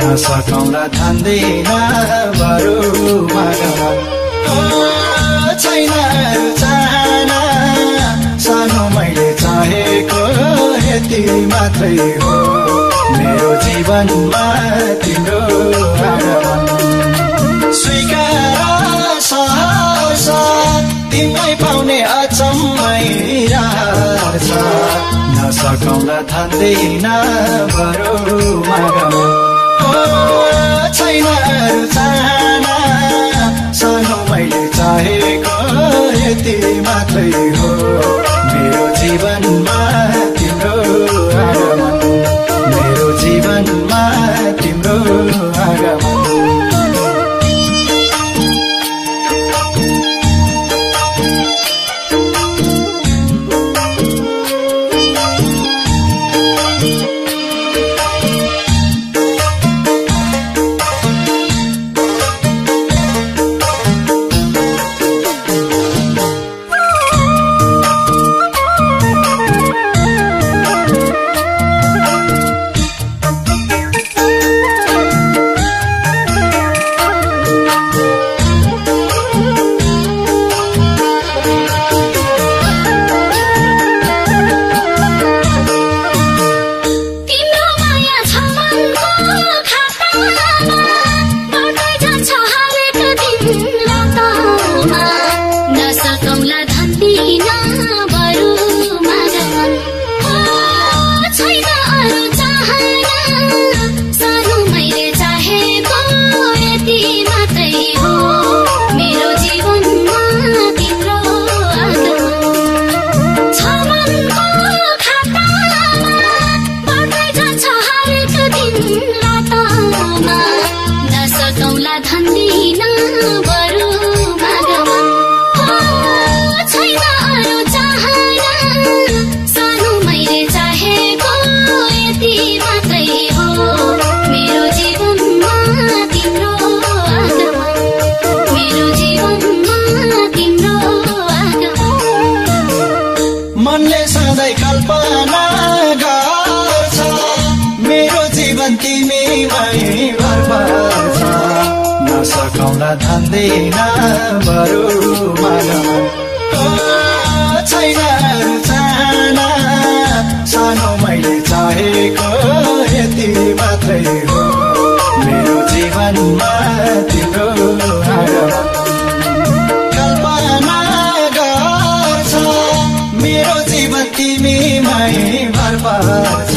नसकौँला धान्दैन बरु छैन चाहना। सानो मैले चाहेको यति मात्रै हो। मेरो जीवनमा तिम्रो गाउँदा थाल्दैन बरु माग। छैन थान्दैन बरु छैन चाना सानो मैले चाहेको यति मात्रै हो। मेरो जीवनमा तिम्रो कल्पना गर्छ मेरो जीवन तिमीमै भरपर्छ।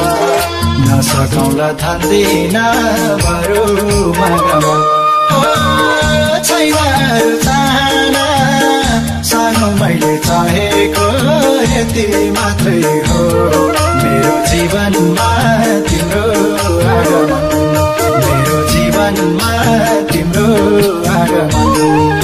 नसकौँला थान्दिन बरु मनमा मैले चाहेको यति मात्रै हो। मेरो जीवनमा तिम्रो आगमन। मेरो जीवनमा तिम्रो आगमन।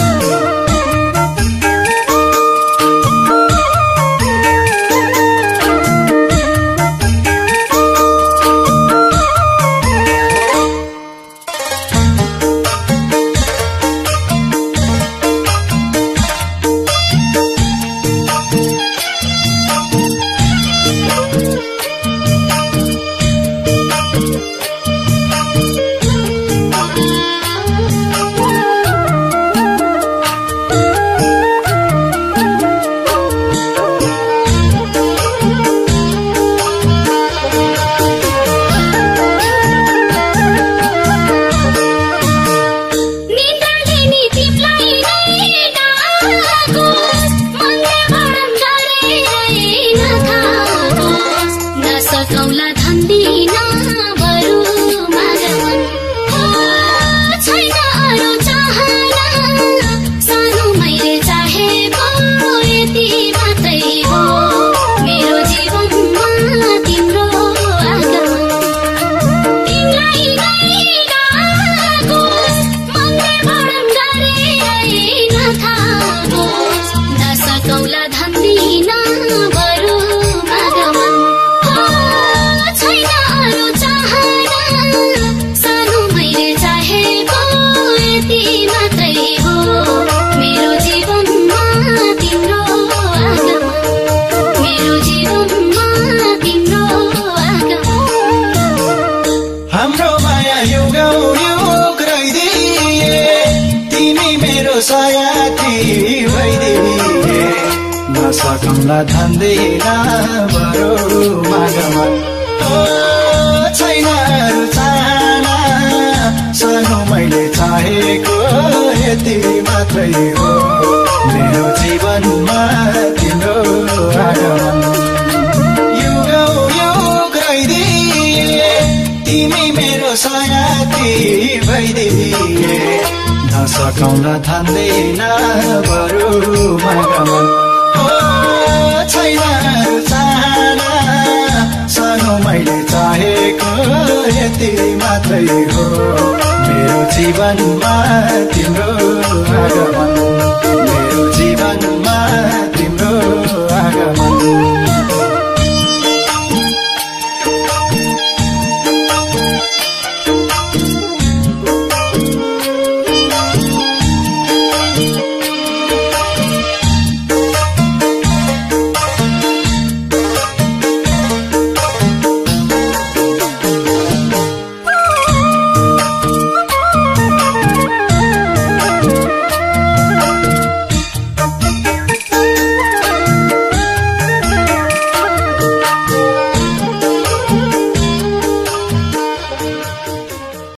नसकौँला धन्दिन बरु मागमन ओ छैन सानो मैले चाहेको यति मात्रै हो। मेरो जीवनमा तिम्रो आगमन। युगौ युग रहिदिए तिमी मेरो साथी भइदिए। नसकौँला थान्दैन बरु मगमन चाहना सानो मैले चाहेको यति मात्रै हो। मेरो जीवनमा तिम्रो आगमन मेरो जीवनमा तिम्रो आगमन।